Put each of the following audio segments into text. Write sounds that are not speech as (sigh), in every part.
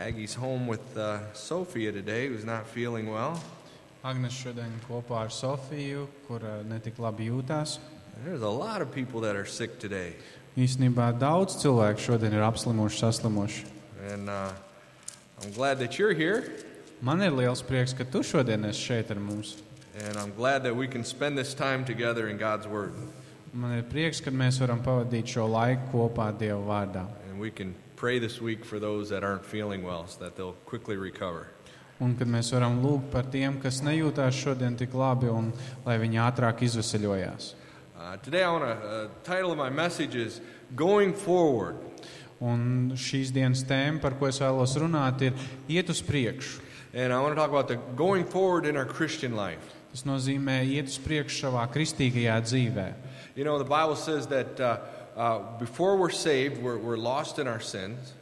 Aggie's home with uh, Sophia today, who's not feeling well. Agnēs šodien kopā ar Sofiju, kur eh, netik labi jūtās. There's a lot of people that are sick today. Īsnībā daudz cilvēku šodien ir apslimuši, saslimuši. And uh, I'm glad that you're here. Man ir liels prieks, ka tu šodien esi šeit ar mums. And I'm glad that we can spend this time together in God's Word. Man ir prieks, ka mēs varam pavadīt šo laiku kopā Dieva vārdā. And we can pray this week for those that aren't feeling well so that they'll quickly recover. Un kad mēs varam lūgt par tiem, kas nejūtās šodien tik labi, un lai viņi ātrāk izvesaļojās. Uh, today, I want to, uh, title of my message is Going Forward. Un šīs dienas tēma, par ko es vēlos runāt, ir iet uz priekšu. And I want to talk about the going forward in our Christian life. Tas nozīmē iet uz priekšu savā kristīgajā dzīvē. You know, the Bible says that uh, uh, before we're saved, we're, we're lost in our sins.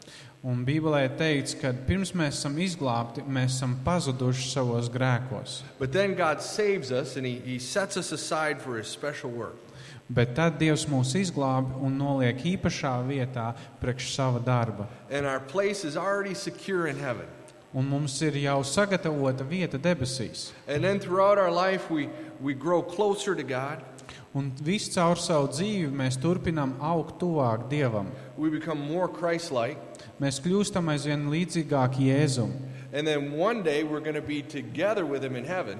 Un Bībelē teikts, ka pirms mēs esam izglābti, mēs esam pazuduši savos grēkos. But then God saves us and He, he sets us aside for His special work. Bet tad Dievs mūs izglābi un noliek īpašā vietā priekš sava darba. And our place is already secure in heaven. Un mums ir jau sagatavota vieta debesīs. And then throughout our life, we, we grow closer to God. Un viss caur savu dzīvi mēs turpinām augt tuvāk Dievam. We become more Christ like. Mēs kļūstam aizvien līdzīgāki Jēzum. And then one day we're going to be together with Him in heaven.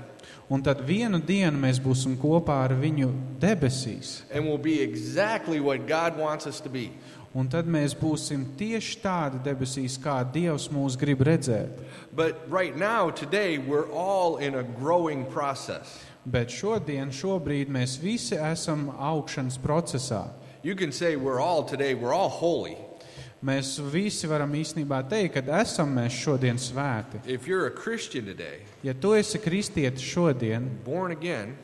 Un tad vienu dienu mēs būsim kopā ar viņu debesīs. And we'll be exactly what God wants us to be. Un tad mēs būsim tieši tādi debesīs, kā Dievs mūs grib redzēt. But right now, today, we're all in a growing process. Bet šodien, šobrīd mēs visi esam augšanas procesā. You can say we're all today, we're all holy. Mēs visi varam īstenībā teikt, ka esam mēs šodien svēti. If you're a Christian today, Ja tu esi kristietis šodien, born again,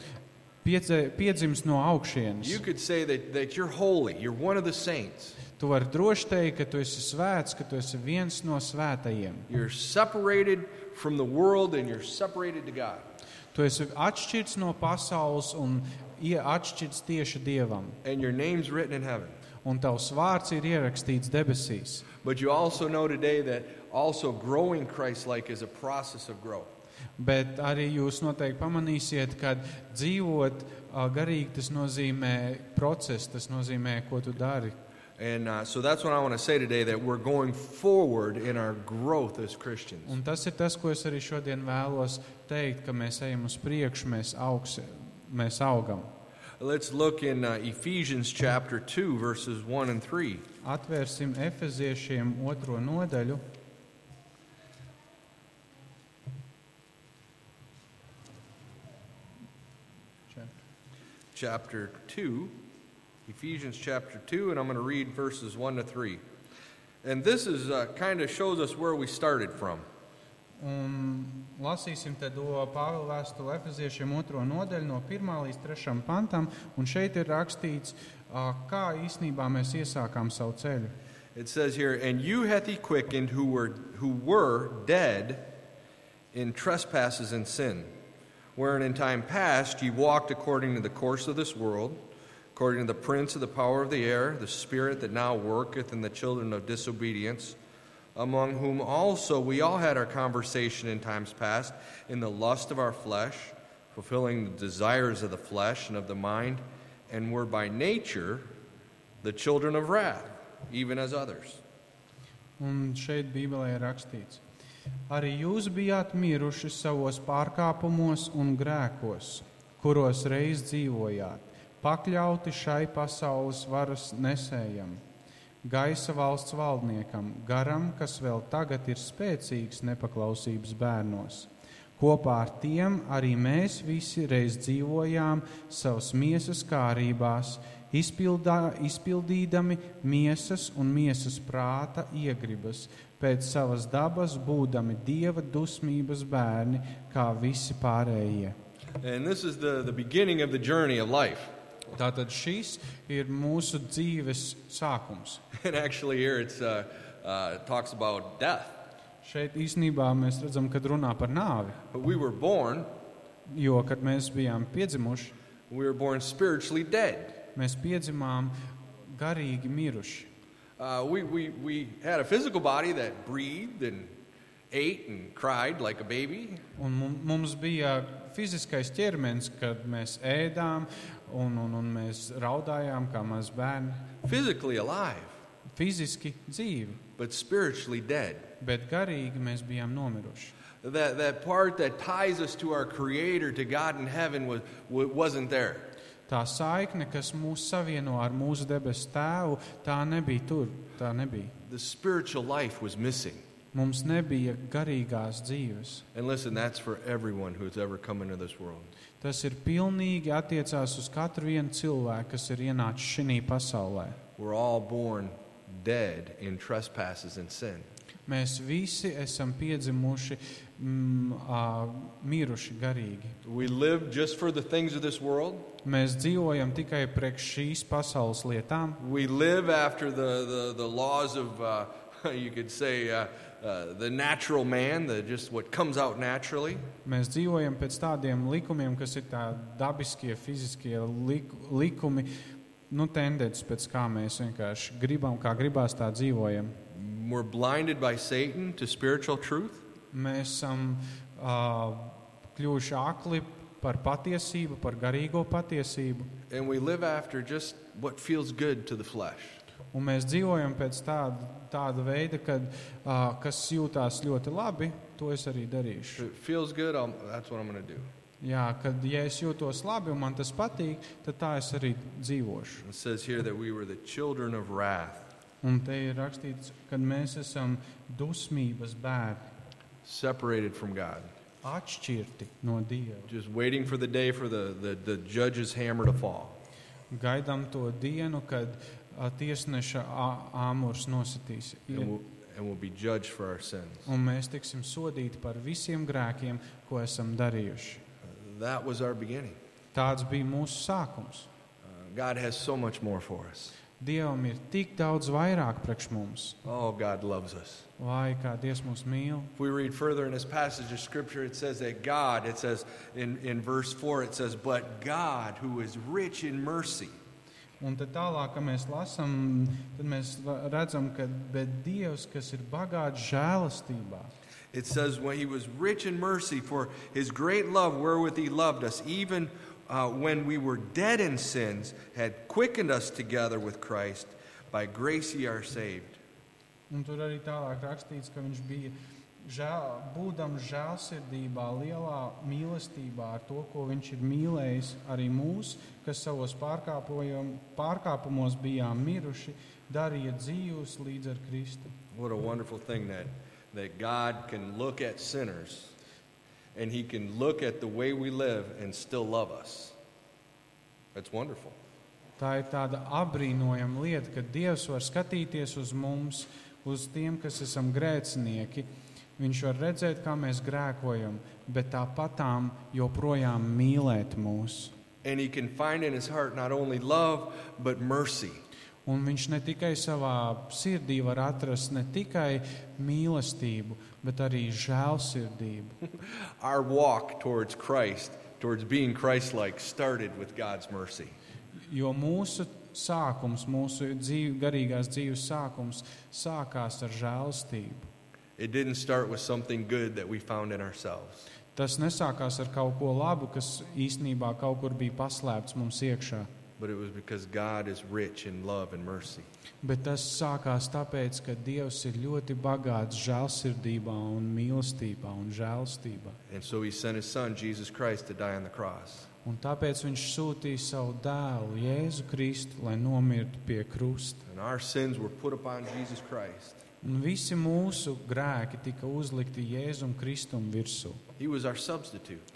piedze- piedzimis no you augšienes, could say that, that you're holy. You're one of the saints. tu vari droši teikt, ka tu esi svēts, ka tu esi viens no svētajiem. You're separated from the world and you're separated to God. Tu esi atšķirts no pasaules un atšķirts tieši Dievam. And your name's written in heaven. Un tavs vārds ir ierakstīts debesīs. But you also know today that also growing Christ like is a process of growth. Bet arī jūs noteikti pamanīsiet, ka dzīvot garīgi tas nozīmē procesu, tas nozīmē, ko tu dari. And uh, so that's what I want to say today that we're going forward in our growth as Christians. Un tas ir tas, ko es arī šodien vēlos teikt, ka mēs ejam uz priekšu, mēs, augs, mēs augam. Let's look in uh, Ephesians chapter 2, verses 1 and 3. Atvērsim efeziešiem otro nodaļu. Chapter 2, Ephesians chapter 2, and I'm going to read verses 1 to 3. And this is uh, kind of shows us where we started from. Un lasīsim te do Pāvila vēstuli Efeziešiem otro nodaļu no 1 līdz 3 pantam. Un šeit ir rakstīts, ā, kā īsnībā mēs iesākām savu ceļu. It says here, And you hath he quickened who were, who were dead in trespasses and sin, wherein in time past ye walked according to the course of this world, according to the prince of the power of the air, the spirit that now worketh in the children of disobedience, among whom also we all had our conversation in times past, in the lust of our flesh, fulfilling the desires of the flesh and of the mind, and were by nature the children of wrath, even as others. Un šeit Bībelē ir rakstīts, arī jūs bijāt miruši savos pārkāpumos un grēkos, kuros reiz dzīvojāt, pakļauti šai pasaules varas nesējam, gaisa valsts valdniekam, garam, kas vēl tagad ir spēcīgs nepaklausības bērnos. Kopā ar tiem arī mēs visi reiz dzīvojām savas miesas kārībās, izpildā, izpildīdami miesas un miesas prāta iegribas, pēc savas dabas būdami dieva dusmības bērni, kā visi pārējie. And this is the, the beginning of the journey of life. Tātad šis ir mūsu dzīves sākums. (laughs) And actually, here it's, uh, uh, it talks about death. Šeit īsnībā mēs redzam, kad runā par nāvi. But we were born, Jo, kad mēs bijām piedzimuši, we were born spiritually dead. mēs piedzimām garīgi miruši. Uh, we, we, we had a physical body that breathed and ate and cried like a baby. Un mum- mums bija fiziskais ķermenis, kad mēs ēdām un, un, un mēs raudājām kā mazi bērni. physically alive, Fiziski dzīvi, but spiritually dead. bet garīgi mēs bijām nomiruši. That, that part that ties us to our Creator, to God in heaven, was, wa- wasn't there. Tā saikne, kas mūs savieno ar mūsu debesu tēvu, tā nebija tur. Tā nebija. The spiritual life was missing. Mums nebija garīgās dzīves. And listen, that's for everyone who's ever come into this world. Tas ir pilnīgi attiecās uz katru vienu cilvēku, kas ir ienācis šajā pasaulē. We're all born dead in trespasses and sin. Mēs visi esam piedzimuši mm, ā, miruši garīgi. We live just for the things of this world. Mēs dzīvojam tikai priekš šīs pasaules lietām. We live after the, the, the laws of, uh, (laughs) you could say, uh, uh, the natural man, the, just what comes out naturally. Mēs dzīvojam pēc tādiem likumiem, kas ir tādi dabiskie, fiziskie lik, likumi, nu, tendences, pēc kā mēs vienkārši gribam, kā gribās tā dzīvojam. We're blinded by Satan to spiritual truth. Mēs esam uh, kļuvuši akli par patiesību, par garīgo patiesību, And we live after just what feels good to the flesh. Un mēs dzīvojam pēc tāda, tāda veida, kad, uh, kas jūtās ļoti labi, to es arī darīšu. it feels good, I'll, that's what I'm going to do. Jā, kad ja es jūtos labi un man tas patīk, tad tā es arī dzīvošu. We Un te ir rakstīts, ka mēs esam dusmības bērni, separated from God, atšķirti no Dieva. just waiting for the day for the, the, the judge's hammer to fall. Gaidām to dienu, kad a, tiesneša ā- āmurs nositīs. And we'll, and we'll be judged for our sins. Un mēs tiksim sodīti par visiem grēkiem, ko esam darījuši. That was our beginning. Tāds bija mūsu sākums. Uh, God has so much more for us. Dievam ir tik daudz vairāk priekš mums. Oh, God loves us. Vai kā Dievs mūs mīl? If we read further in this passage of Scripture, it says that God, it says in, in verse 4, it says, But God, who is rich in mercy. Un tad tālāk, kad mēs lasām, tad mēs la- redzam, ka bet Dievs, kas ir bagāts žēlastībā, It says, When he was rich in mercy for his great love wherewith he loved us, even uh, when we were dead in sins, had quickened us together with Christ. By grace ye are saved. un tur arī tālāk rakstīts, ka viņš bija žēl, būdams žēlsirdībā, lielā mīlestībā ar to, ko viņš ir mīlējis arī mūs, kas savos pārkāpumos bijām miruši, darīja dzīvus līdz ar Kristu. What a wonderful thing that, that God can look at sinners and he can look at the way we live and still love us. That's wonderful. Tā ir tāda apbrīnojama lieta, ka Dievs var skatīties uz mums, uz tiem, kas esam grēcinieki. Viņš var redzēt, kā mēs grēkojam, bet tāpatām joprojām mīlēt mūs. And he can find in his heart not only love, but mercy. Un viņš ne tikai savā sirdī var atrast ne tikai mīlestību, bet arī žēlsirdību. (laughs) Our walk towards Christ, towards being Christ like, started with God's mercy. Jo mūsu sākums, mūsu dzīve, garīgās dzīves sākums sākās ar žēlstību. It didn't start with something good that we found in ourselves. Tas nesākās ar kaut ko labu, kas īstenībā kaut kur bija paslēpts mums iekšā. But it was because God is rich in love and mercy. Bet tas sākās tāpēc, ka Dievs ir ļoti bagāts žēlsirdībā, un mīlestībā un žēlstībā. And so he sent his son, Jesus Christ, to die on the cross. Un tāpēc viņš sūtīja savu dēlu, Jēzu Kristu, lai nomirtu pie krusta. And our sins were put upon Jesus Christ. Un visi mūsu grēki tika uzlikti Jēzum Kristum virsū.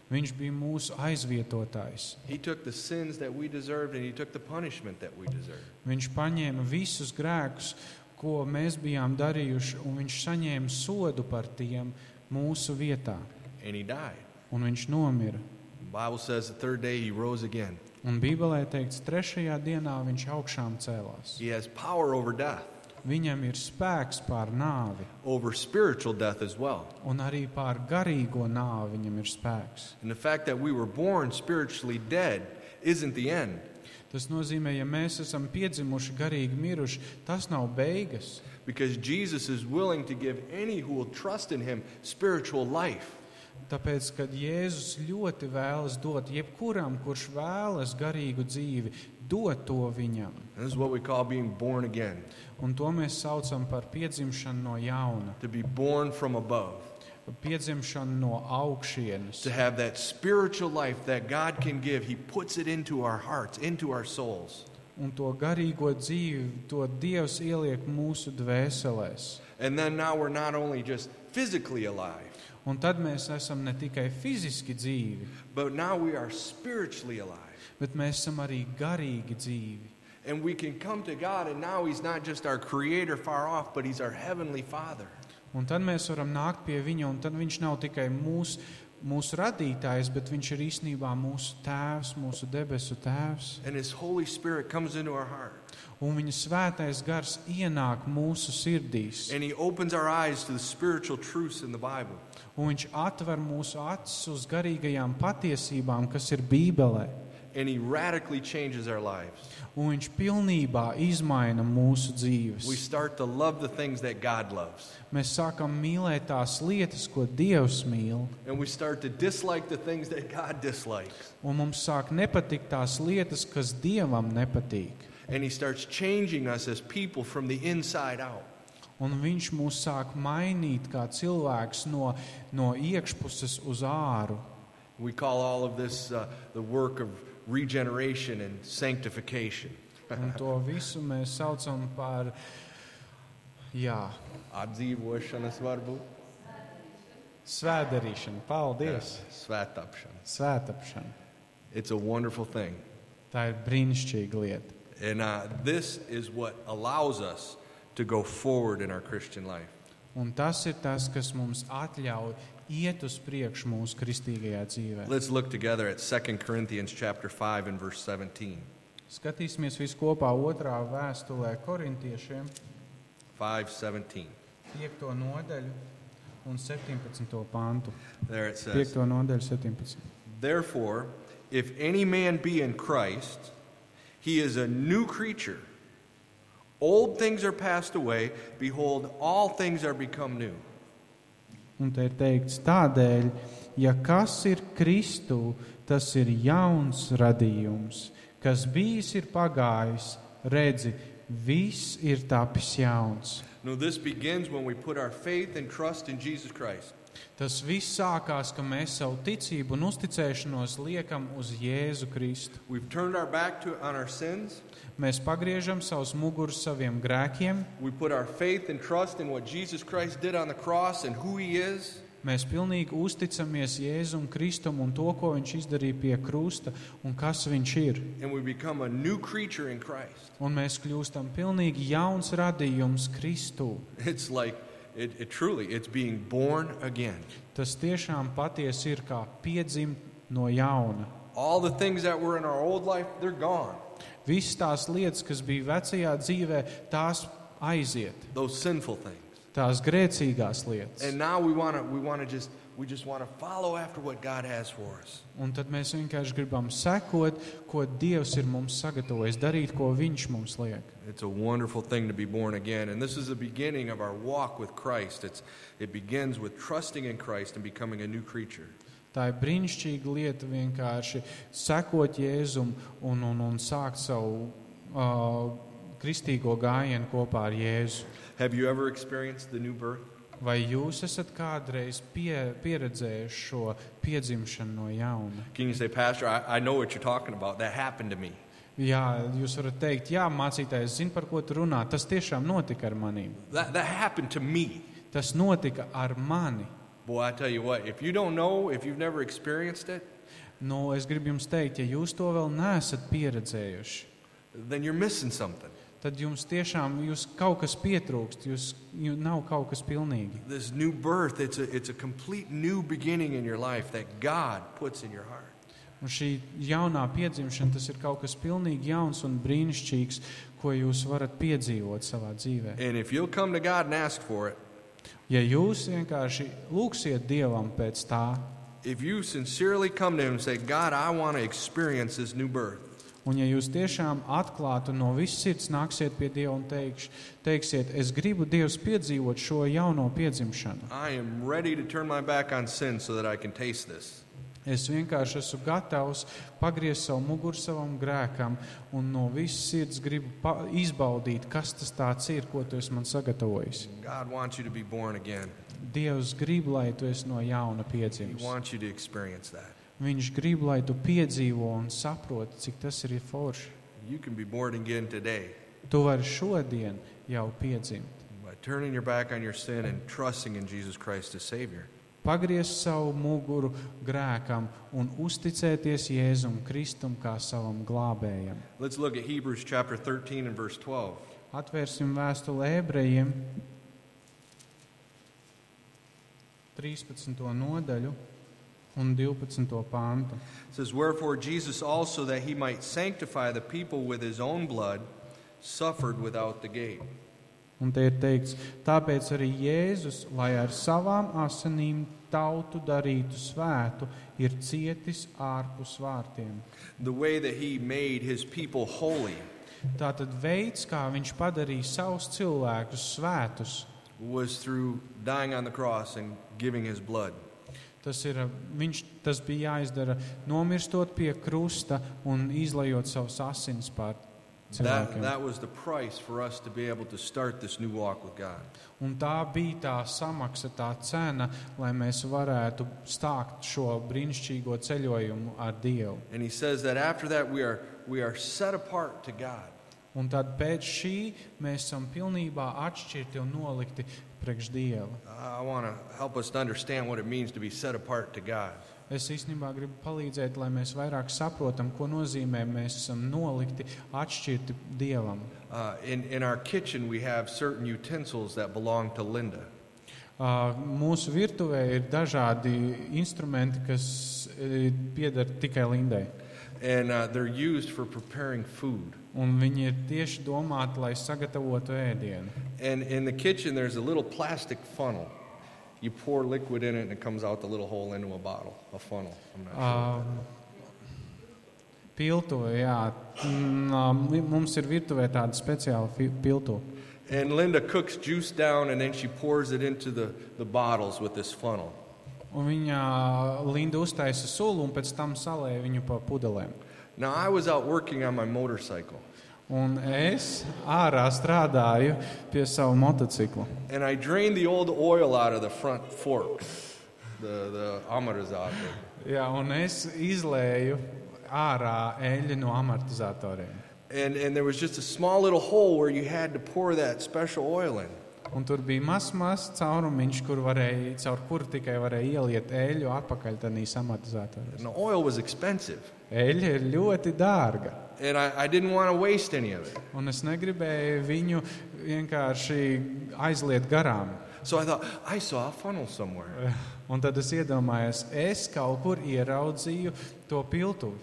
Viņš bija mūsu aizvietotājs. He took the sins that we deserved and he took the punishment that we deserved. Viņš paņēma visus grēkus, ko mēs bijām darījuši, un viņš saņēma sodu par tiem mūsu vietā. And he died. Un viņš nomira. The Bible says the third day he rose again. Un Bībelē teikts, trešajā dienā viņš augšām cēlās. He has power over death, Viņam ir spēks pār nāvi, over spiritual death as well. un arī pār garīgo nāvi viņam ir spēks. And the fact that we were born spiritually dead isn't the end. Tas nozīmē, ja mēs esam piedzimuši garīgi miruši, tas nav beigas. because Jesus is willing to give any who will trust in him spiritual life. Tāpēc, kad Jēzus ļoti vēlas dot jebkuram, kurš vēlas garīgu dzīvi, dot to viņam. And this is what we call being born again, Un to mēs saucam par piedzimšanu no jauna, to be born from above, piedzimšanu no augšienes. to have that spiritual life that God can give. He puts it into our hearts, into our souls. Un to garīgo dzīvi, to Dievs ieliek mūsu dvēselēs. And then now we're not only just physically alive, Un tad mēs esam ne tikai fiziski dzīvi, but now we are spiritually alive. bet mēs esam arī garīgi dzīvi. And we can come to God, and now He's not just our creator far off, but He's our heavenly Father. Un tad mēs varam nākt pie viņa, un tad viņš nav tikai mūsu, mūsu radītājs, bet viņš ir īstenībā mūsu tēvs, mūsu debesu tēvs. Un viņa svētais gars ienāk mūsu sirdīs, un viņš atver mūsu acis uz garīgajām patiesībām, kas ir Bībelē. And He radically changes our lives. Un viņš pilnībā izmaina mūsu We dzīves. start to love the things that God loves, Mēs sākam mīlēt tās lietas, ko Dievs mīl, and we start to dislike the things that God dislikes. un mums sāk nepatikt tās lietas, kas Dievam nepatīk. And He starts changing us as people from the inside out. Un viņš mūs sāk mainīt kā cilvēks no, no iekšpuses uz āru. We call all of this uh, the work of regeneration and sanctification. (laughs) Un to visu mēs saucam par jā, Atdzīvošanas varbūt. svētdarīšanu. Paldies! Svētapšana. Svētapšana. It's a wonderful thing. Tā ir brīnišķīga lieta. And uh, this is what allows us to go forward in our Christian life. Un tas ir tas, kas mums atļauj iet uz priekšu mūsu kristīgajā dzīvē. Let's look together at 2 Corinthians chapter 5 and verse 17. Skatīsimies visu kopā otrā vēstulē korintiešiem, 5:17. 5. nodaļu un 17. pantu. There it says, 5. nodaļu 17. "Therefore, if any man be in Christ, he is a new creature. Old things are passed away; behold, all things are become new." Un te ir teikts, tādēļ, ja kas ir Kristū, tas ir jauns radījums, kas bijis ir pagājis, redzi, viss ir tapis jauns. No, this begins when we put our faith and trust in Jesus Christ. Tas viss sākās, ka mēs savu ticību un uzticēšanos liekam uz Jēzu Kristu. To sins. Mēs pagriežam savus mugurus saviem grēkiem, is. mēs pilnīgi uzticamies Jēzum Kristum un to, ko Viņš izdarīja pie krusta un kas Viņš ir. Un mēs kļūstam pilnīgi jauns radījums Kristū. It's like it, it truly it's being born again. Tas tiešām patiesi ir kā piedzimt no jauna. All the things that were in our old life, they're gone. Visas tās lietas, kas bija vecajā dzīvē, tās aiziet. Those sinful things. Tās grēcīgās lietas. And now we want to we want to just we just want to follow after what God has for us. Un tad mēs vienkārši gribam sekot, ko Dievs ir mums sagatavojis, darīt, ko Viņš mums liek. It's a wonderful thing to be born again, and this is the beginning of our walk with Christ. It's it begins with trusting in Christ and becoming a new creature. Tā ir brīnišķīga lieta vienkārši sekot Jēzum un, un, un sākt savu uh, kristīgo gājienu kopā ar Jēzu. Have you ever experienced the new birth? Vai jūs esat kādreiz pie, pieredzējuši šo piedzimšanu no jauna? Can you say, Pastor, I, I know what you're talking about. That happened to me. Jā, jūs varat teikt, jā, mācītājs zina, par ko tu runā. Tas tiešām notika ar maniem. That, that happened to me. Tas notika ar mani. Boy, I tell you what, if you don't know, if you've never experienced it, Nu, es gribu jums teikt, ja jūs to vēl neesat pieredzējuši, then you're missing something. Tad jums tiešām jūs kaut kas pietrūkst, jūs, jūs nav kaut kas pilnīgi. This new birth, it's a, it's a complete new beginning in your life that God puts in your heart. Un šī jaunā piedzimšana, tas ir kaut kas pilnīgi jauns un brīnišķīgs, ko jūs varat piedzīvot savā dzīvē. And if you'll come to God and ask for it, Ja jūs vienkārši lūgsiet Dievam pēc tā, if you sincerely come to Him and say, God, I want to experience this new birth, Un ja jūs tiešām atklāti no visas sirds nāksiet pie Dieva un teikš, teiksiet, es gribu Dievs piedzīvot šo jauno piedzimšanu. I am ready to turn my back on sin so that I can taste this. Es vienkārši esmu gatavs pagriezt savu muguru savam grēkam un no visas sirds gribu izbaudīt, kas tas tāds ir, ko tu esi man sagatavojis. God wants you to be born again. Dievs grib, lai tu esi no jauna He piedzimis. Viņš grib, lai tu piedzīvo un saproti, cik tas ir forši. You can be born again today Tu vari šodien jau piedzimt. by turning your back on your sin and trusting in Jesus Christ as Savior. Pagriezt savu muguru grēkam un uzticēties Jēzum Kristum kā savam glābējam. Let's look at Hebrews chapter 13 and verse 12. Atvērsim vēstuli ebrejiem 13. nodaļu un 12. pāntu. It says, Wherefore Jesus also, that he might sanctify the people with his own blood, suffered without the gate. Un te ir teikts, tāpēc arī Jēzus, lai ar savām asinīm tautu darītu svētu, ir cietis ārpus vārtiem. The way that he made his people holy Tātad veids, kā viņš padarīja savus cilvēkus svētus, was through dying on the cross and giving his blood. Tas, ir, viņš, tas bija jāizdara nomirstot pie krusta un izlajot savus asins pār That, cilvēkiem. that was the price for us to be able to start this new walk with God. Un tā bija tā samaksa, tā cena, lai mēs varētu stākt šo brīnišķīgo ceļojumu ar Dievu. And he says that after that we are, we are set apart to God. Un tad pēc šī mēs esam pilnībā atšķirti un nolikti priekš Dieva. I want to help us to understand what it means to be set apart to God. Es īstenībā gribu palīdzēt, lai mēs vairāk saprotam, ko nozīmē mēs esam nolikti atšķirti Dievam. Uh, in, in our kitchen, we have certain utensils that belong to Linda. Uh, Mūsu virtuvē ir dažādi instrumenti, kas eh, pieder tikai Lindai. And uh, they're used for preparing food. Un viņi ir tieši domāti, lai sagatavotu ēdienu. And in the kitchen, there's a little plastic funnel. You pour liquid in it, and it comes out the little hole into a bottle, a funnel. I'm not sure. Uh, Piltuve, jā. Mm, uh, Mums ir virtuvē tāda speciāla piltuve. And Linda cooks juice down, and then she pours it into the, the bottles with this funnel. Un viņa Linda uztaisa sulu un pēc tam salēja viņu pa pudelēm. Now, I was out working on my motorcycle, Un es ārā strādāju pie sava motocikla. and I drained the old oil out of the front fork, the, the amortizzator. Jā, un es izlēju ārā eļļu no amortizatoriem. And, and there was just a small little hole where you had to pour that special oil in. Un tur bija mazs, mazs caurumiņš, kur varēja, caur kuru tikai varēja ieliet eļļu atpakaļ tajos amortizatoros. And the oil was expensive, Eļļa ir ļoti dārga. and I, I didn't want to waste any of it. Un es negribēju viņu vienkārši aizliet garām. So I thought, I saw a funnel somewhere. (laughs) Un tad es iedomājos, es kaut kur ieraudzīju to piltuvi.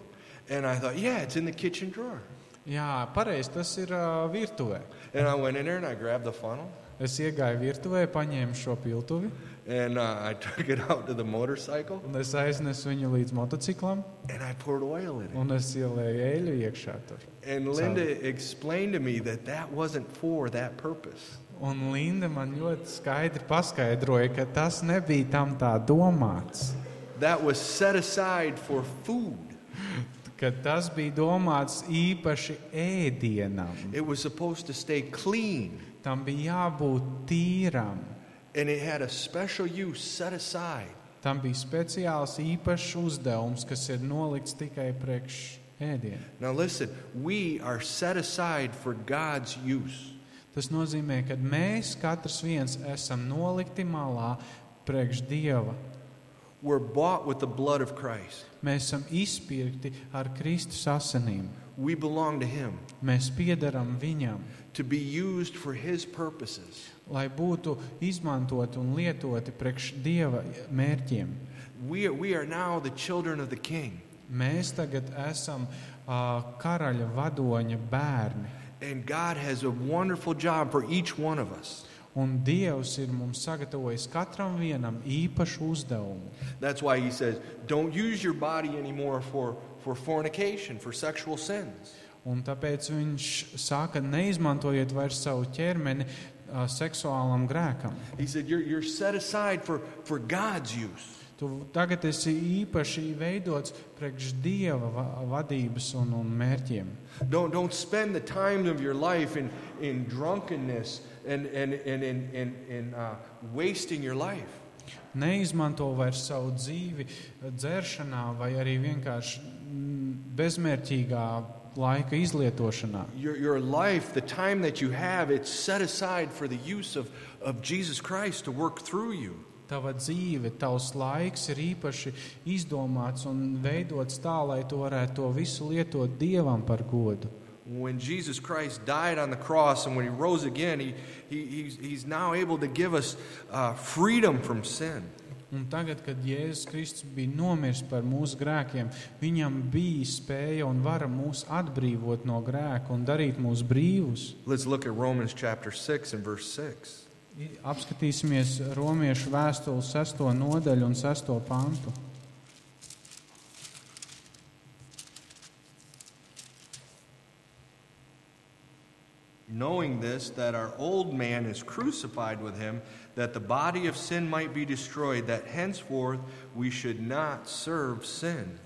And I thought, yeah, it's in the kitchen drawer. Jā, pareizi, tas ir uh, virtuvē. And I went in there and I grabbed the funnel Es iegāju virtuvē, paņēmu šo piltuvi, and uh, I took it out to the motorcycle un es aiznesu viņu līdz motociklam, and I poured oil in it. un es ielēju eļļu iekšā tur. And Linda explained to me that that wasn't for that purpose. Un Linda man ļoti skaidri paskaidroja, ka tas nebija tam tā domāts. That was set aside for food. Ka tas bija domāts īpaši ēdienam. It was supposed to stay clean, Tam bija jābūt tīram. and it had a special use set aside. Tam bija speciāls īpašs uzdevums, kas ir nolikts tikai priekš ēdienu. Now, listen, we are set aside for God's use. Tas nozīmē, ka mēs katrs viens esam nolikti malā priekš Dieva. We're bought with the blood of Christ. Mēs esam izpirkti ar Kristus asinīm. We belong to Him Mēs piedaram Viņam, to be used for His purposes. lai būtu izmantoti un lietoti priekš Dieva mērķiem. We are, we are now the children of the King, Mēs tagad esam uh, karaļa vadoņa bērni. and God has a wonderful job for each one of us. Un Dievs ir mums sagatavojis katram vienam īpašu uzdevumu. That's why he says, don't use your body anymore for, for fornication, for sexual sins. Un tāpēc viņš saka, neizmantojiet vairs savu ķermeni uh, seksuālam grēkam. He said, you're, you're set aside for, for God's use. Tu tagad esi īpaši veidots priekš dieva va vadības un, un mērķiem. Don't, don't spend the time of your life in, in drunkenness and, and, and in, in, in uh, wasting your life. Neizmanto vairs savu dzīvi dzeršanā vai arī vienkārši bezmērķīgā laika izlietošanā. Your, your life, the time that you have, it's set aside for the use of, of Jesus Christ to work through you. Tava dzīve, tavs laiks ir īpaši izdomāts un veidots tā, lai tu varētu to visu lietot Dievam par godu. When Jesus Christ died on the cross and when he rose again, he, he, he's, he's now able to give us uh, freedom from sin. Un tagad, kad Jēzus Kristus bija nomiris par mūsu grēkiem, viņam bija spēja un vara mūs atbrīvot no grēka un darīt mūs brīvus. Let's look at Romans chapter 6 and verse 6. Apskatīsimies Romiešu vēstuli 6. nodaļu un 6. pantu. Knowing this, that our old man is crucified with him, that the body of sin might be destroyed, that henceforth we should not serve sin.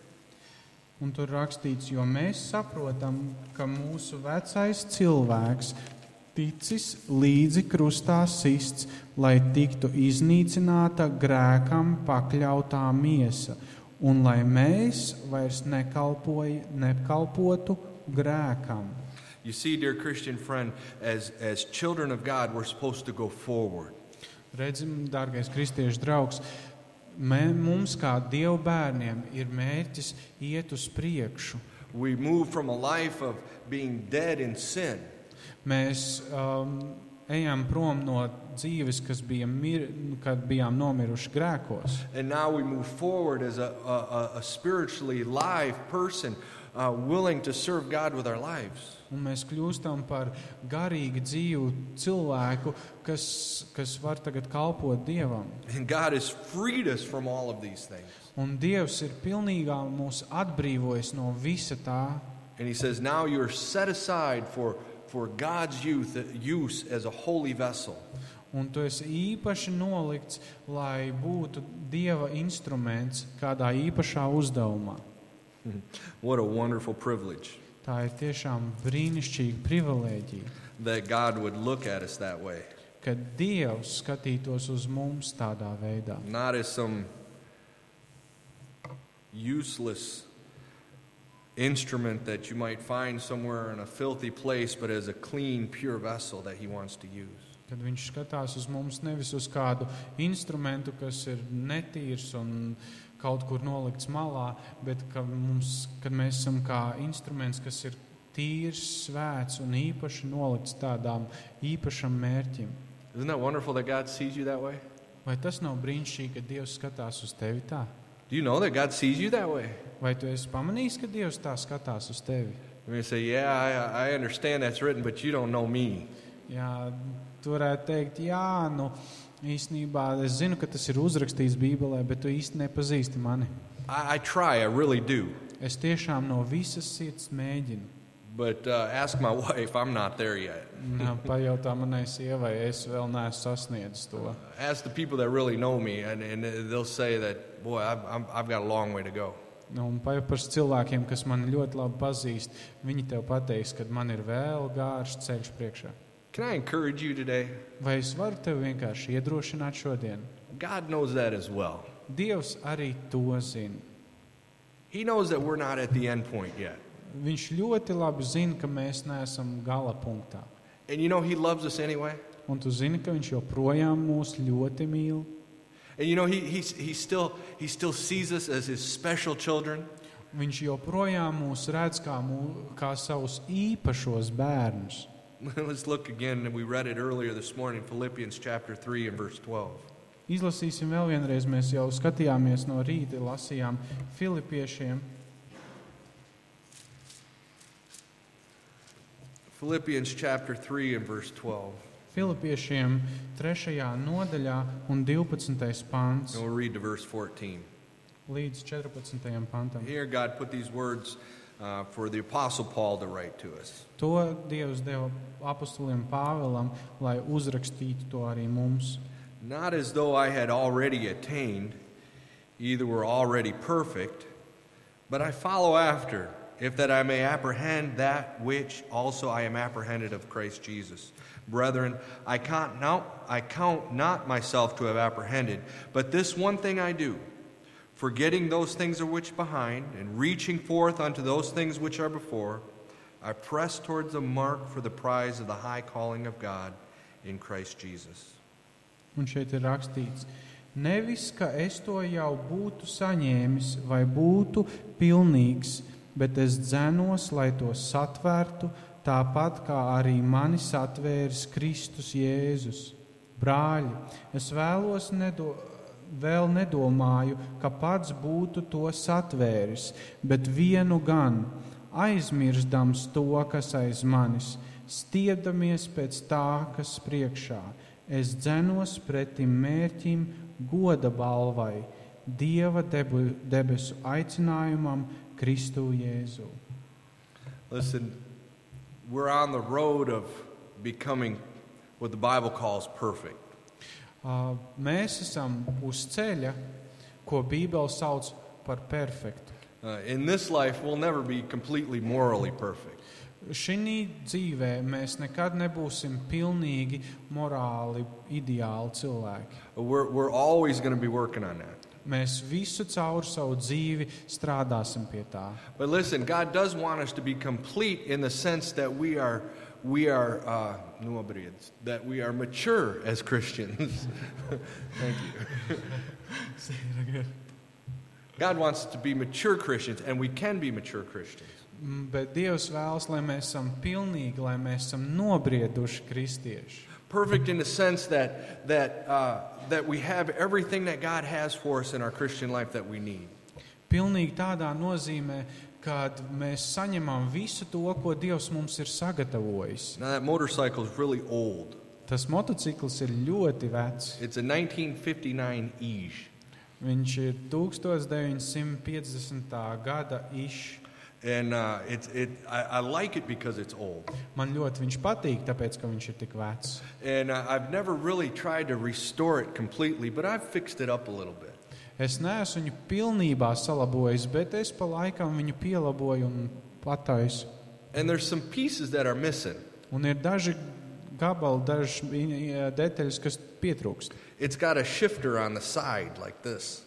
Un tur rakstīts, jo mēs saprotam, ka mūsu vecais cilvēks ticis līdzi krustā sists, lai tiktu iznīcināta grēkam pakļautā miesa, un lai mēs vairs nekalpoja, nekalpotu grēkam. You see, dear Christian friend, as, as children of God, we're supposed to go forward. Redzim, dārgais kristiešu draugs, mē, mums kā dievu bērniem ir mērķis iet uz priekšu. We move from a life of being dead in sin Mēs um, ejam prom no dzīves, kas bija mir, kad bijām nomiruši grēkos. And now we move forward as a, a, a spiritually live person, uh, willing to serve God with our lives. Un mēs kļūstam par garīgi dzīvu cilvēku, kas, kas var tagad kalpot Dievam. And God has freed us from all of these things. Un Dievs ir pilnībā mūs atbrīvojis no visa tā. And He says, now you're set aside for, for God's youth, use as a holy vessel. Un tu esi īpaši nolikts, lai būtu Dieva instruments kādā īpašā uzdevumā. What a wonderful privilege Tā ir tiešām brīnišķīga privilēģija, that God would look at us that way, ka Dievs skatītos uz mums tādā veidā. not as some useless instrument that you might find somewhere in a filthy place, but as a clean, pure vessel that He wants to use. Kad viņš skatās uz mums nevis uz kādu instrumentu, kas ir netīrs un kaut kur nolikts malā, bet ka mums, kad mēs esam kā instruments, kas ir tīrs, svēts un īpaši nolikts tādām īpašam mērķim. Isn't that wonderful that God sees you that way? Vai tas nav brīnišķīgi, ka Dievs skatās uz tevi tā? Do you know that God sees you that way? Vai tu esi pamanījis, ka Dievs tā skatās uz tevi? You may say, Yeah, I, I understand that's written, but you don't know me. Jā, tu varētu teikt, jā, nu īstenībā es zinu, ka tas ir uzrakstīts Bībelē, bet tu īsti nepazīsti mani. I, I try, I really do. Es tiešām no visas sirds mēģinu. But uh, ask my (laughs) wife, I'm not there yet. Jā, Pajautā manai sievai, es vēl neesmu sasniedzis to. Ask the people that really know me, and, and they'll say that, boy, I've, I'm, I've got a long way to go. Nu, Un par cilvēkiem, kas mani ļoti labi pazīst, viņi tev pateiks, ka man ir vēl gārš ceļš priekšā. Can I encourage you today? Vai es varu tevi vienkārši iedrošināt šodien? God knows that as well. Dievs arī to zina. He knows that we're not at the end point yet. Viņš ļoti labi zina, ka mēs neesam gala punktā. And you know, He loves us anyway. Un tu zini, ka viņš joprojām mūs ļoti mīl. And you know, He, he, he, still, he still sees us as His special children. Viņš joprojām mūs redz kā, mū, kā savus īpašos bērnus. (laughs) Let's look again, and we read it earlier this morning, Philippians chapter 3 and verse 12. Izlasīsim vēl vienreiz, mēs jau skatījāmies no rīta, lasījām Filipiešiem. Philippians chapter 3 and verse 12. Filipiešiem 3. nodaļā un 12. pants And we'll read to verse 14. līdz 14. pantam. Here, God put these words uh, for the Apostle Paul to write to us. To Dievs deva Pāvēlam, lai uzrakstītu to arī mums. Not as though I had already attained, either were already perfect, but I follow after, if that I may apprehend that which also I am apprehended of Christ Jesus. Brethren, I count, now, I count not myself to have apprehended, but this one thing I do, forgetting those things which behind, and reaching forth unto those things which are before, I press towards the mark for the prize of the high calling of God in Christ Jesus. Un šeit ir rakstīts, nevis ka es to jau būtu saņēmis vai būtu pilnīgs, bet es dzenos, lai to satvērtu, tāpat kā arī mani satvēris Kristus Jēzus. Brāļi, es vēlos nedo, vēl nedomāju, ka pats būtu to satvēris, bet vienu gan aizmirstams to, kas aiz manis, stiepdamies pēc tā, kas priekšā. Es dzenos pretim mērķim, goda balvai, Dieva debu, debesu aicinājumam, Kristu Jēzu. Listen, we're on the road of becoming what the Bible calls perfect. Uh, Mēs esam uz ceļa, ko Bībele sauc par perfektu. Uh, in this life, we'll never be completely morally perfect. Šī dzīvē mēs nekad nebūsim pilnīgi morāli ideāli cilvēki. We're, we're always going to be working on that. Mēs visu caur savu dzīvi strādāsim pie tā. But listen, God does want us to be complete in the sense that we are, we are, uh, nuobrieds, that we are mature as Christians. (laughs) Thank you. God wants us to be mature Christians, and we can be mature Christians. Mm, Bet Dievs vēlas, lai mēs esam pilnīgi, lai mēs esam nobrieduši kristieši. Perfect in the sense that, that, uh, that we have everything that God has for us in our Christian life that we need. Pilnīgi tādā nozīmē, kad mēs saņemam visu to, ko Dievs mums ir sagatavojis. Now, that motorcycle is really old. Tas motocikls ir ļoti vecs. It's a 1959 Ege. Viņš ir 1950. gada iš. And uh, it's, it, I, I like it because it's old. Man ļoti viņš patīk, tāpēc ka viņš ir tik vecs. And uh, I've never really tried to restore it completely, but I've fixed it up a little bit. Es neesmu viņu pilnībā salabojis, bet es pa laikam viņu pielaboju un pataisu. And there's some pieces that are missing. Un ir daži gabali, dažas i- detaļas, kas pietrūkst. It's got a shifter on the side like this.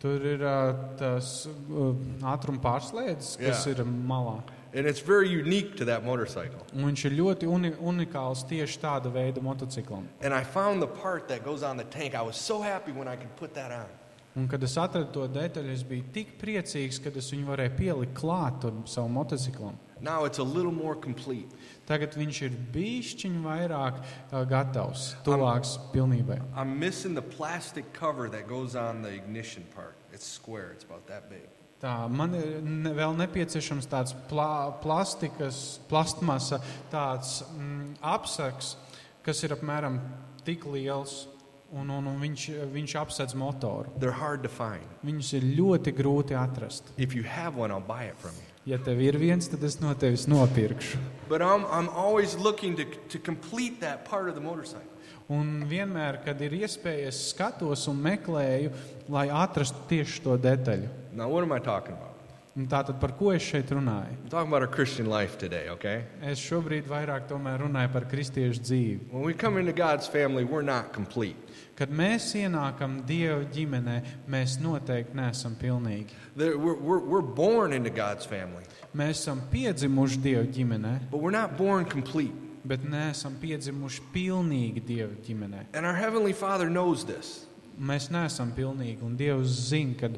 Tur ir ā, tas ā, ātruma pārslēdzes, kas Jā. ir malā. And it's very unique to that motorcycle. Un viņš ir ļoti uni unikāls tieši tāda veida motociklam. And I found the part that goes on the tank. I was so happy when I could put that on. Un, kad es atradu to detaļu, es biju tik priecīgs, ka es viņu varēju pielikt klāt savam motociklam. Now it's a little more complete. Tagad viņš ir bijis vairāk ā, gatavs, tuvāks pilnībai. I'm missing the plastic cover that goes on the ignition part. It's square, it's about that big. Tā, man ir ne, vēl nepieciešams tāds plā, plastikas, plastmasa, tāds mm, apsaks, kas ir apmēram tik liels, un, un, un viņš, viņš apsedz motoru. They're hard to find. Viņus ir ļoti grūti atrast. If you have one, I'll buy it from you. Ja tev ir viens, tad es no tevis nopirkšu. But I'm, I'm always looking to, to complete that part of the motorcycle. Un vienmēr, kad ir iespēja, es skatos un meklēju, lai atrastu tieši to detaļu. Now, what am I talking about? Tātad par ko es šeit runāju? I'm talking about our Christian life today, okay? Es šobrīd vairāk tomēr runāju par kristiešu dzīvi. When we come into God's family, we're not complete. Kad mēs ienākam Dieva ģimenē, mēs noteikti neesam pilnīgi. There- We're, we're, we're born into God's family, Mēs esam piedzimuši Dieva ģimenē, but we're not born complete. bet neesam piedzimuši pilnīgi Dieva ģimenē. And our Heavenly Father knows this. Mēs neesam pilnīgi, un Dievs zina, ka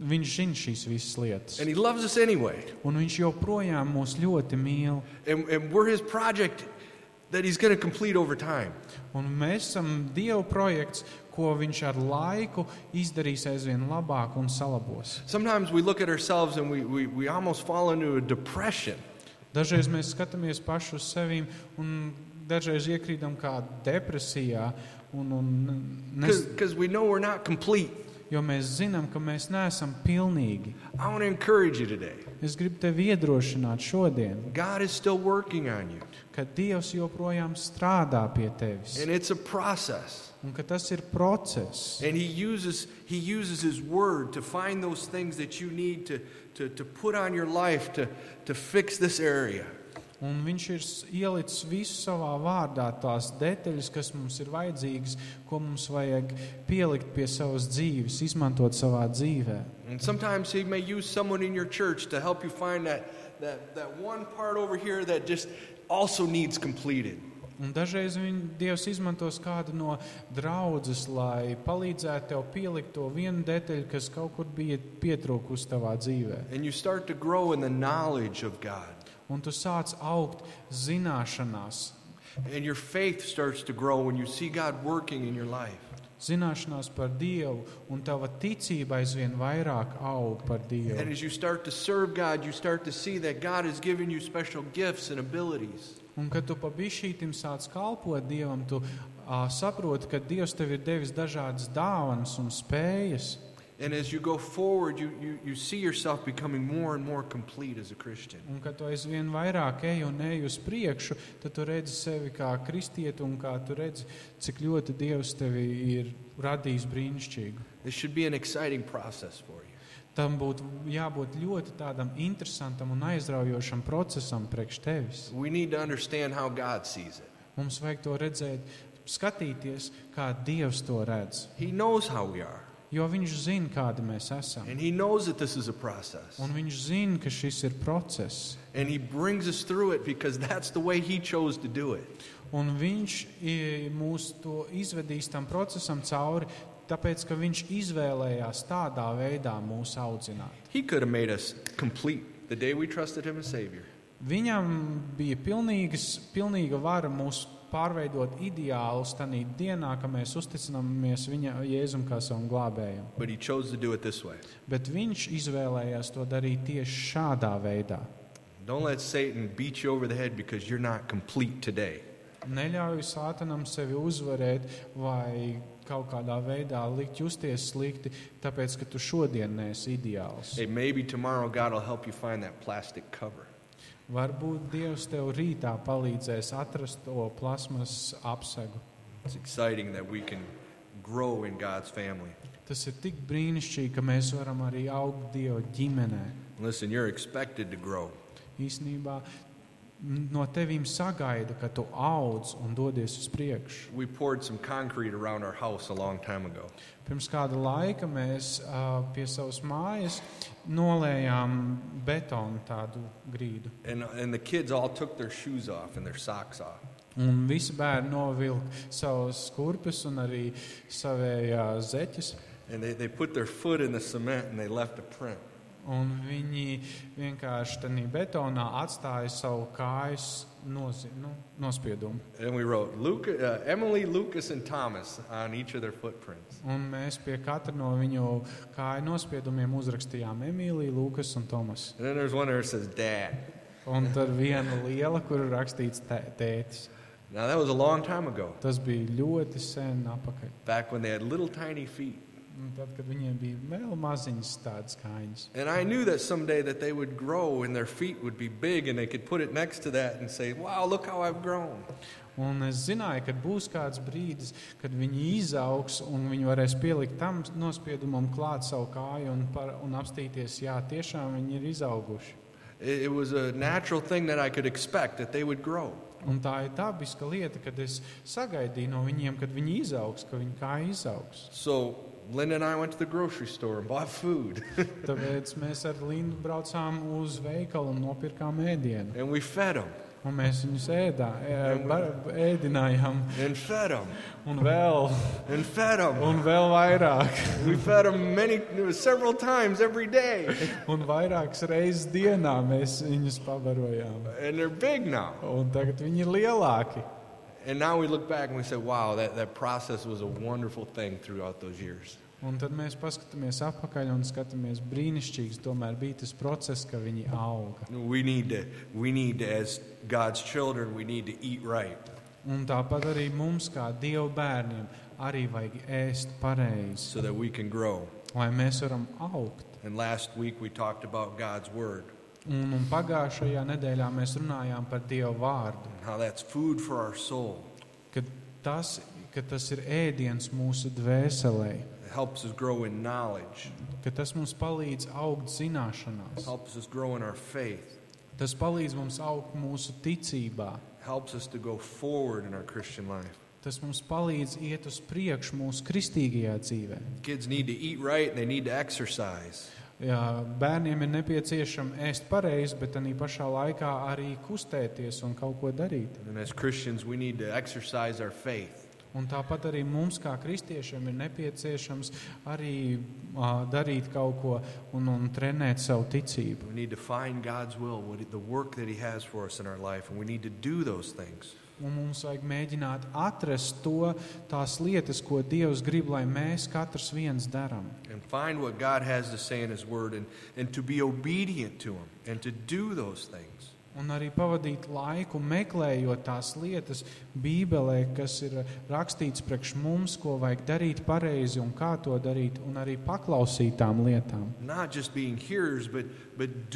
Viņš zina šīs visas lietas. And He loves us anyway. Un Viņš joprojām mūs ļoti mīl. And, and we're His project that He's going to complete over time. Un mēs esam Dieva projekts, ko Viņš ar laiku izdarīs aizvien labāk un salabos. Sometimes we look at ourselves and we, we, we almost fall into a depression. Dažreiz mēs skatāmies paši uz sevi un dažreiz iekrītam kā depresijā, un, un nes, Because we know we're not complete. Jo mēs zinām, ka mēs neesam pilnīgi. I want to encourage you today. Es gribu tevi iedrošināt šodien, God is still working on you, ka Dievs joprojām strādā pie tevis and it's a process. un ka tas ir process. And he uses, he uses his word to find those things that you need to, to, to put on your life to, to fix this area. Un viņš ir ielicis visu savā vārdā, tās detaļas, kas mums ir vajadzīgas, ko mums vajag pielikt pie savas dzīves, izmantot savā dzīvē. And sometimes he may use someone in your church to help you find that, that, that one part over here that just also needs completed. Un dažreiz viņ, Dievs izmantos kādu no draudzes, lai palīdzētu tev pielikt to vienu detaļu, kas kaut kur bija pietrūkusi tavā dzīvē. And you start to grow in the knowledge of God. Un tu sāc augt zināšanās, And your faith starts to grow when you see God working in your life. zināšanās par Dievu, un tava ticība aizvien vairāk aug par And Dievu. as you start to serve God, you start to see that God has given you special gifts and abilities. Un kad tu pabišķītim sāc kalpot Dievam, tu uh, saproti, ka Dievs tev ir devis dažādas dāvanas un spējas. And as you go forward, you, you, you see yourself becoming more and more complete as a Christian. Un kad tu aizvien vairāk ej un ej uz priekšu, tad tu redzi sevi kā kristieti un kā tu redzi, cik ļoti Dievs tevi ir radījis brīnišķīgu. This should be an exciting process for you. Tam būtu jābūt ļoti tādam interesantam un aizraujošam procesam priekš tevis. We need to understand how God sees it. Mums vajag to redzēt, skatīties, kā Dievs to redz. He knows how we are, Jo Viņš zina, kādi mēs esam. and He knows that this is a process. Un Viņš zina, ka šis ir process. And He brings us through it because that's the way He chose to do it. Un Viņš mūs to izvedīs tam procesam cauri, tāpēc ka Viņš izvēlējās tādā veidā mūs audzināt. He could have made us complete the day we trusted Him as Savior. Viņam bija pilnīgas, pilnīga vara mūs pārveidot ideālus tajā dienā, kad mēs uzticamies viņa jēzum kā savam glābējam. But He chose to do it this way. Bet viņš izvēlējās to darīt tieši šādā veidā. Don't let Satan beat you over the head because you're not complete today. Neļauj sātanam sevi uzvarēt vai kaut kādā veidā likt justies slikti, tāpēc ka tu šodien neesi ideāls. Hey, maybe tomorrow God will help you find that plastic cover. Varbūt Dievs tev rītā palīdzēs atrast to plasmas apsegu. It's exciting that we can grow in God's family. Tas ir tik brīnišķīgi, ka mēs varam arī augt Dieva ģimenē. Listen, you're expected to grow. Īsnībā no tevīm sagaida, ka tu audz un dodies uz priekšu. We poured some concrete around our house a long time ago. Pirms kāda laika mēs uh, pie savas mājas nolējām betonu tādu grīdu. And, and the kids all took their shoes off and their socks off. Un visi bērni novilka savus kurpes un arī savējās zeķes. And they, they put their foot in the cement and they left a print. Un viņi vienkārši tajā betonā atstāja savu kājas nozi, nu, nospiedumu. And we wrote Luca, uh, Emily, Lucas, and Thomas on each of their footprints. Un mēs pie katra no viņu kāju nospiedumiem uzrakstījām Emīliju, Lukas un Tomas. And then there's one there that says Dad. Un tad viena liela, kur ir rakstīts tē- tētis. Now, that was a long time ago, Tas bija ļoti sen atpakaļ. back when they had little tiny feet. Tad, kad viņiem bija vēl maziņas tādas kājas. And I knew that someday that they would grow and their feet would be big and they could put it next to that and say, wow, look how I've grown. Un es zināju, ka būs kāds brīdis, kad viņi izaugs un viņi varēs pielikt tam nospiedumam klāt savu kāju un, par, un apstīties, jā, tiešām viņi ir izauguši. It, was a natural thing that I could expect that they would grow. Un tā ir dabiska lieta, kad es sagaidīju no viņiem, kad viņi izaugs, ka viņi kā izaugs. So Linda and I went to the grocery store and bought food (laughs) Tāpēc mēs ar Lindu braucām uz veikalu un nopirkām ēdienu. and we fed them Un mēs viņus ēdā, ē, bar- ēdinājām, and fed them un vēl, and fed them. un vēl vairāk, We fed them many, several times every day. un vairākas reizes dienā mēs viņus pabarojām. And they're big now. Un tagad viņi ir lielāki. And now we look back and we say, wow, that, that process was a wonderful thing throughout those years. Un tad mēs paskatāmies atpakaļ un skatāmies brīnišķīgs. Tomēr bija tas process, ka viņi auga. We need to, we need to, as God's children, we need to eat right. Un tāpat arī mums, kā Dieva bērniem, arī vajag ēst pareizi, so that we can grow. lai mēs varam augt. And last week we talked about God's Word Un, un pagājušajā nedēļā mēs runājām par Dieva vārdu, ka tas, ka tas ir ēdiens mūsu dvēselē, It helps us grow in knowledge, ka tas mums palīdz augt zināšanās, helps us grow in our faith, tas palīdz mums augt mūsu ticībā, helps us to go forward in our Christian life. tas mums palīdz iet uz priekšu mūsu kristīgajā dzīvē. Kids need to eat right and they need to exercise. Jā, bērniem ir nepieciešams ēst pareizi, bet arī pašā laikā arī kustēties un kaut ko darīt. Un tāpat arī mums, kā kristiešiem, ir nepieciešams arī uh, darīt kaut ko un, un trenēt savu ticību. We need to find God's will, what, the work that He has for us in our life, Un mums vajag mēģināt atrast to, tās lietas, ko Dievs grib, lai mēs katrs viens darām. And find what God has to say in His Word and, and to be obedient to Him and to do those things. Un arī pavadīt laiku meklējot tās lietas Bībelē, kas ir rakstīts priekš mums, ko vajag darīt pareizi un kā to darīt, un arī paklausīt tām lietām. Not just being hearers, but, but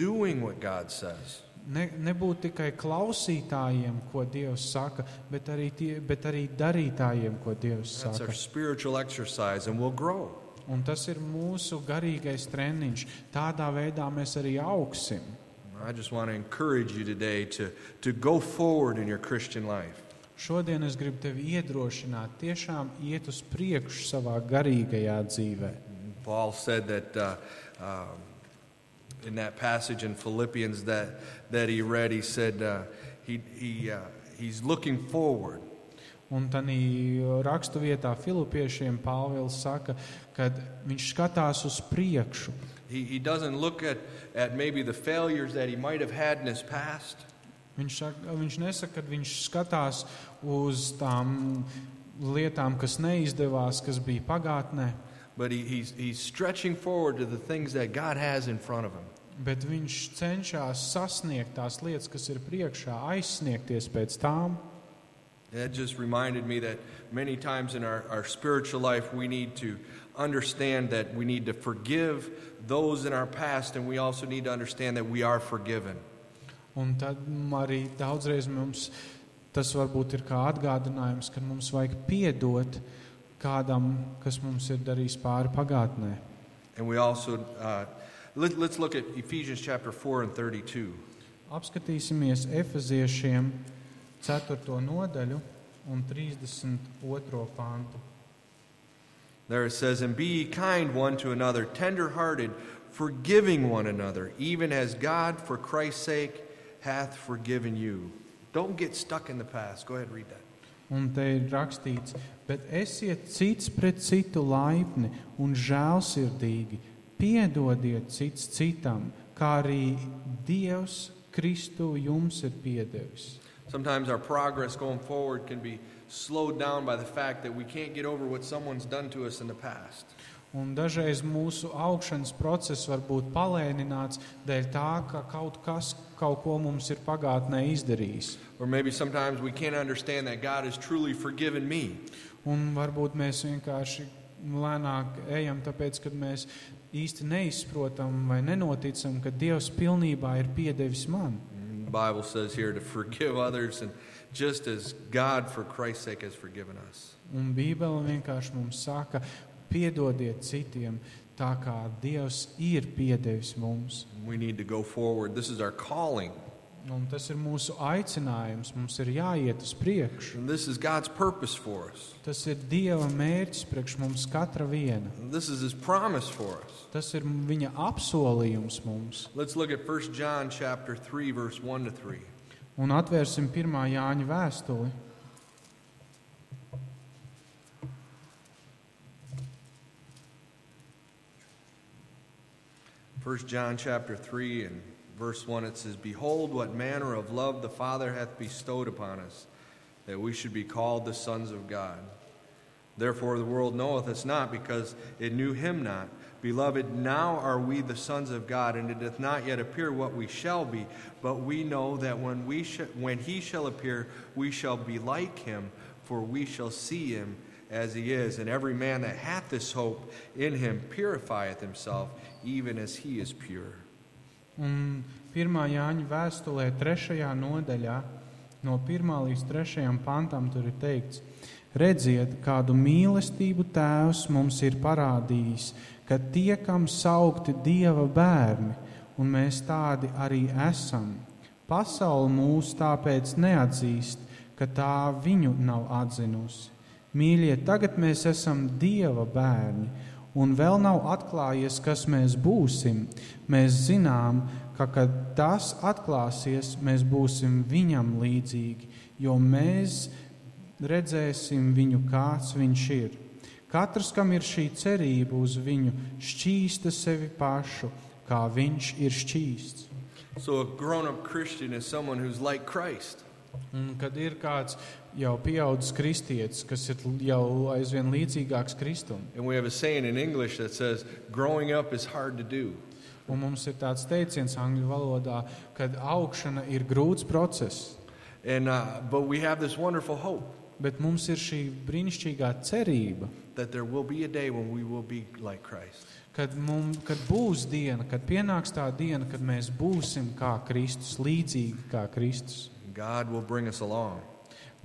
Ne, nebūt tikai klausītājiem, ko Dievs saka, bet arī, tie, bet arī darītājiem, ko Dievs That's saka. our spiritual exercise, and we'll grow. Un tas ir mūsu garīgais treniņš. Tādā veidā mēs arī augsim. I just want to encourage you today to, to go forward in your Christian life. Šodien es gribu tevi iedrošināt, tiešām iet uz priekšu savā garīgajā dzīvē. Paul said that uh, um, in that passage in Philippians that, that he read, he said uh, he, he, uh, he's looking forward. Un tādā rakstu vietā Filipiešiem Pāvils saka, ka viņš skatās uz priekšu. He, he doesn't look at, at maybe the failures that he might have had in his past. Viņš, saka, viņš nesaka, ka viņš skatās uz tām lietām, kas neizdevās, kas bija pagātnē, But he, he's, he's stretching forward to the things that God has in front of him. Bet viņš cenšas sasniegt tās lietas, kas ir priekšā, aizsniegties pēc tām. That just reminded me that many times in our, our spiritual life, we need to understand that we need to forgive those in our past, and we also need to understand that we are forgiven. Un tad arī daudzreiz mums tas varbūt ir kā atgādinājums, ka mums vajag piedot kādam, kas mums ir darījis pāri pagātnē. And we also, uh, let, let's look at Ephesians chapter 4 and 32. Apskatīsimies Efeziešiem 4. nodaļu un 32. pāntu. There it says, And be ye kind one to another, tender hearted, forgiving one another, even as God, for Christ's sake, hath forgiven you. Don't get stuck in the past. Go ahead and read that. Un te ir rakstīts, bet esiet cits pret citu laipni un žēlsirdīgi, piedodiet cits citam, kā arī Dievs Kristu jums ir piedevis. Sometimes our progress going forward can be slowed down by the fact that we can't get over what someone's done to us in the past. Un dažreiz mūsu augšanas process var būt palēnināts dēļ tā, ka kaut kas kaut ko mums ir pagātnē izdarījis. Or maybe sometimes we can't understand that God has truly forgiven me. Un varbūt mēs vienkārši lēnāk ejam, tāpēc, ka mēs īsti neizprotam vai nenoticam, ka Dievs pilnībā ir piedevis man. The Bible says here to forgive others, and just as God, for Christ's sake, has forgiven us. Un Bībele vienkārši mums saka, piedodiet citiem, tā kā Dievs ir piedevis mums. We need to go forward. This is our calling. Un tas ir mūsu aicinājums. Mums ir jāiet uz priekšu. And this is God's purpose for us. Tas ir Dieva mērķis priekš mums katra viena. And this is His promise for us. Tas ir viņa apsolījums mums. Let's look at 1 John chapter 3, verse 1 to 3. Un atvērsim pirmā Jāņa vēstuli. First John chapter 3 and verse 1 it says, Behold, what manner of love the Father hath bestowed upon us, that we should be called the sons of God. Therefore, the world knoweth us not, because it knew him not. Beloved, now are we the sons of God, and it doth not yet appear what we shall be. But we know that when, we sh- when he shall appear, we shall be like him, for we shall see him as he is. And every man that hath this hope in him purifieth himself, even as he is pure. Un 1. Jāņa vēstulē, 3. nodaļā, no 1. līdz 3. pantam, tur ir teikts, redziet, kādu mīlestību Tēvs mums ir parādījis, ka tiekam saukti Dieva bērni, un mēs tādi arī esam. Pasaule mūs tāpēc neatzīst, ka tā viņu nav atzinusi. Mīļie, tagad mēs esam Dieva bērni, un vēl nav atklājies, kas mēs būsim. Mēs zinām, ka, kad tas atklāsies, mēs būsim viņam līdzīgi, jo mēs redzēsim viņu, kāds viņš ir. Katrs, kam ir šī cerība uz viņu, šķīsta sevi pašu, kā viņš ir šķīsts. So, a grown up Christian is someone who's like Christ. Un, kad ir kāds jau pieaudzis kristietis, kas ir jau aizvien līdzīgāks Kristum, And we have a saying in English that says, growing up is hard to do. un mums ir tāds teiciens angļu valodā, ka augšana ir grūts process, And, uh, but we have this wonderful hope bet mums ir šī brīnišķīgā cerība, that there will be a day when we will be like Christ. kad, mums, kad būs diena, kad pienāks tā diena, kad mēs būsim kā Kristus, līdzīgi kā Kristus. God will bring us along.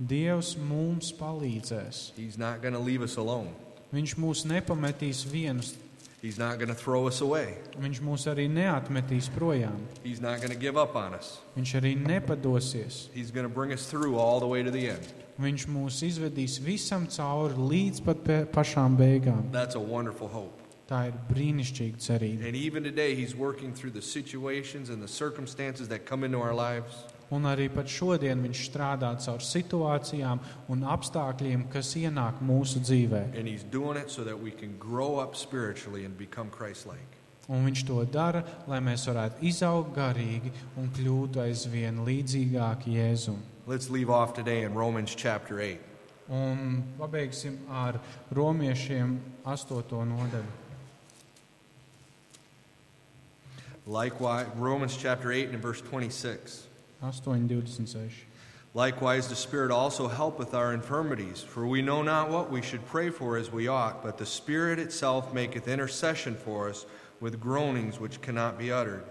Dievs mums palīdzēs. He's not going to leave us alone. Viņš mūs nepametīs vienus, He's not going to throw us away. viņš mūs arī neatmetīs projām. He's not going to give up on us. Viņš arī nepadosies. He's going to bring us through all the way to the end. Viņš mūs izvedīs visam cauri līdz pat pašām beigām. That's a wonderful hope. Tā ir brīnišķīga cerība. And even today, He's working through the situations and the circumstances that come into our lives. Un arī pat šodien viņš strādā caur situācijām un apstākļiem, kas ienāk mūsu dzīvē. And He's doing it so that we can grow up spiritually and become Christ like. Un viņš to dara, lai mēs varētu izaugt garīgi un kļūt aizvien līdzīgāki Jēzum. Let's leave off today in Romans chapter 8. Un pabeigsim ar romiešiem 8. nodaļu. Likewise, Romans chapter 8 and verse 26. 8,26. Likewise, the Spirit also helpeth our infirmities, for we know not what we should pray for as we ought, but the Spirit itself maketh intercession for us with groanings which cannot be uttered.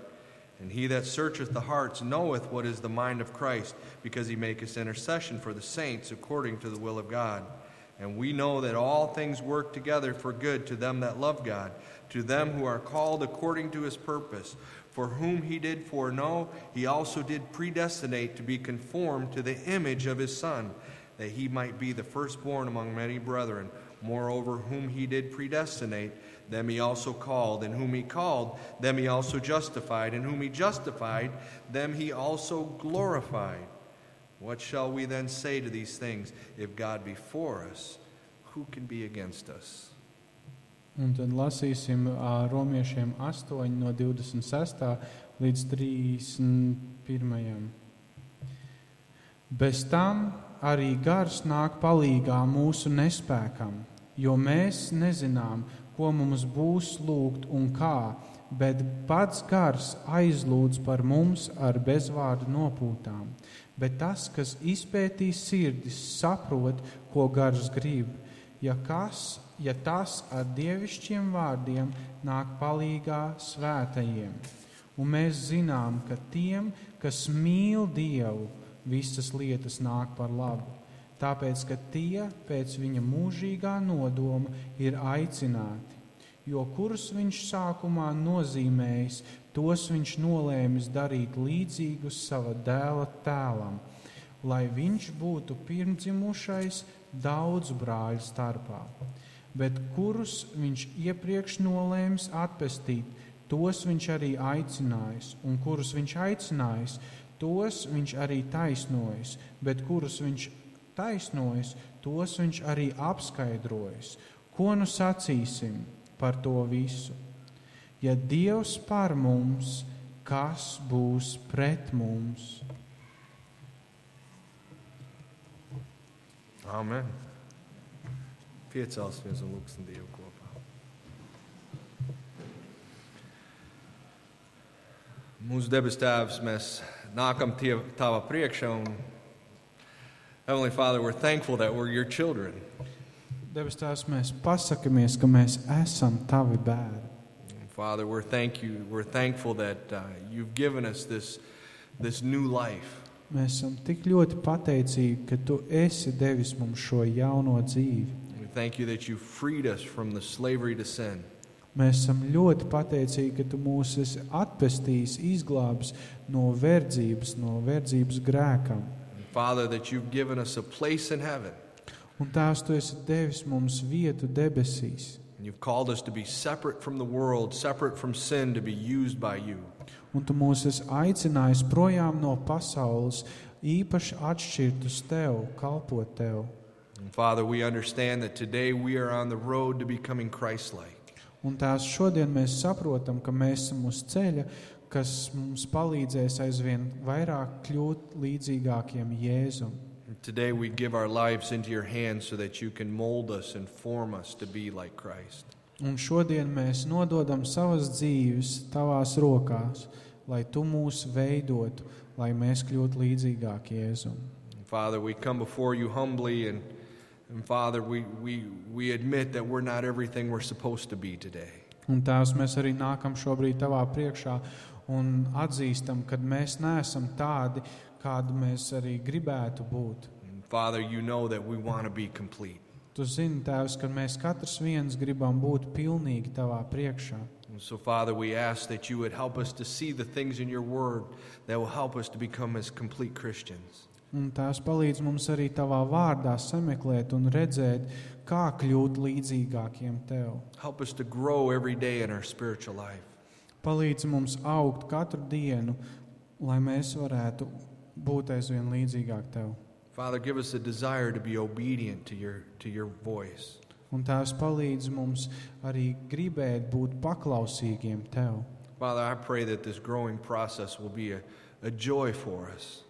And he that searcheth the hearts knoweth what is the mind of Christ, because he maketh intercession for the saints according to the will of God. And we know that all things work together for good to them that love God, to them who are called according to his purpose. For whom he did foreknow, he also did predestinate to be conformed to the image of his Son, that he might be the firstborn among many brethren. Moreover, whom he did predestinate, them he also called, and whom he called, them he also justified, and whom he justified, them he also glorified. What shall we then say to these things? If God be for us, who can be against us? Un tad lasīsim romiešiem 8 no 26. līdz 31. Bez tam arī gars nāk palīgā mūsu nespēkam, jo mēs nezinām, ko mums būs lūgt un kā, bet pats gars aizlūdz par mums ar bezvārdu nopūtām. Bet tas, kas izpētīs sirdis, saprot, ko gars grib. Ja, kas, ja tas ar dievišķiem vārdiem nāk palīgā svētajiem, un mēs zinām, ka tiem, kas mīl Dievu, visas lietas nāk par labu, tāpēc, ka tie pēc viņa mūžīgā nodoma ir aicināti, jo kurus viņš sākumā nozīmējis, tos viņš nolēmis darīt līdzīgus sava dēla tēlam, lai viņš būtu pirmdzimušais daudzu brāļu starpā. Bet kurus viņš iepriekš nolēmis atpestīt, tos viņš arī aicinājis, un kurus viņš aicinājis, tos viņš arī taisnojis, bet kurus viņš taisnojis, tos viņš arī apskaidrojis. Ko nu sacīsim par to visu? Ja Dievs par mums, kas būs pret mums? Amen. Piecelsimies un lūgsim Dievu kopā. Mūsu debes Tēvs, mēs nākam tie, Tava priekšā un Heavenly Father, we're thankful that we're your children. Debes Tēvs, mēs pasakāmies, ka mēs esam tavi bērni. Father, we're thank you. We're thankful that uh, you've given us this, this new life. Mēs esam tik ļoti pateicīgi, ka tu esi devis mums šo jauno dzīvi. We thank you that you freed us from the slavery to sin. Mēs esam ļoti pateicīgi, ka tu mūs esi atpestījis, izglābis no verdzības, no verdzības grēkam. And Father, that you've given us a place in heaven. Un tās tu esi devis mums vietu debesīs. And you've called us to be separate from the world, separate from sin, to be used by you. Un tu mūs esi aicinājis projām no pasaules, īpaši atšķirt uz tevi, kalpot tev. And Father, we understand that today we are on the road to becoming Christ like. Un tās šodien mēs saprotam, ka mēs esam uz ceļa, kas mums palīdzēs aizvien vairāk kļūt līdzīgākiem Jēzum. Today we give our lives into your hands so that you can mold us and form us to be like Christ. Un šodien mēs nododam savas dzīves tavās rokās, lai tu mūs veidotu, lai mēs kļūtu līdzīgāki Jēzum. Father, we come before you humbly, and, and Father, we, we, we admit that we're not everything we're supposed to be today. Un tās mēs arī nākam šobrīd tavā priekšā un atzīstam, ka mēs neesam tādi, kādi mēs arī gribētu būt. Father, you know that we want to be complete. Tu zini, Tēvs, ka mēs katrs viens gribam būt pilnīgi tavā priekšā. And so, Father, we ask that you would help us to see the things in your word that will help us to become as complete Christians. Un tās palīdz mums arī tavā vārdā sameklēt un redzēt, kā kļūt līdzīgākiem tev. Help us to grow every day in our spiritual life. Palīdz mums augt katru dienu, lai mēs varētu būt aizvien līdzīgāk tev. Father, give us a desire to be obedient to your, to your voice. Un tās palīdz mums arī gribēt būt paklausīgiem tev. Father, I pray that this growing process will be a, a joy for us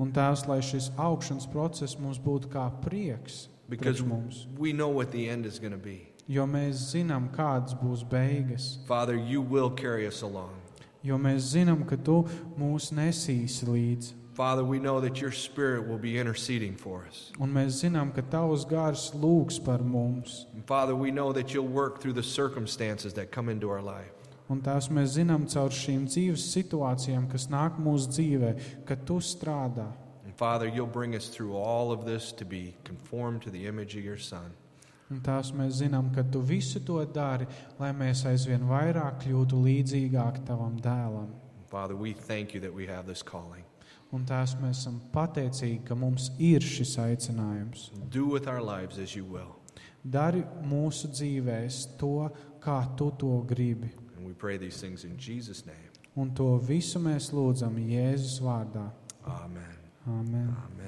Un tās, lai šis augšanas process mums būtu kā prieks because priekš mums. we know what the end is going to be. Jo mēs zinām, kādas būs beigas. Father, you will carry us along. Jo mēs zinām, ka tu mūs nesīsi līdzi. Father, we know that your spirit will be interceding for us. Un mēs zinām, ka tavs gars lūgs par mums. And Father, we know that you'll work through the circumstances that come into our life. Un tās mēs zinām caur šīm dzīves situācijām, kas nāk mūsu dzīvē, ka tu strādā. And Father, you'll bring us through all of this to be conformed to the image of your Son. Un tās mēs zinām, ka tu visu to dari, lai mēs aizvien vairāk kļūtu līdzīgāki tavam dēlam. And Father, we thank you that we have this calling. Un tās mēs esam pateicīgi, ka mums ir šis aicinājums. Do with our lives as you will. Dari mūsu dzīvēs to, kā tu to gribi. And we pray these things in Jesus' name. Un to visu mēs lūdzam Jēzus vārdā. Amen. Amen. Amen.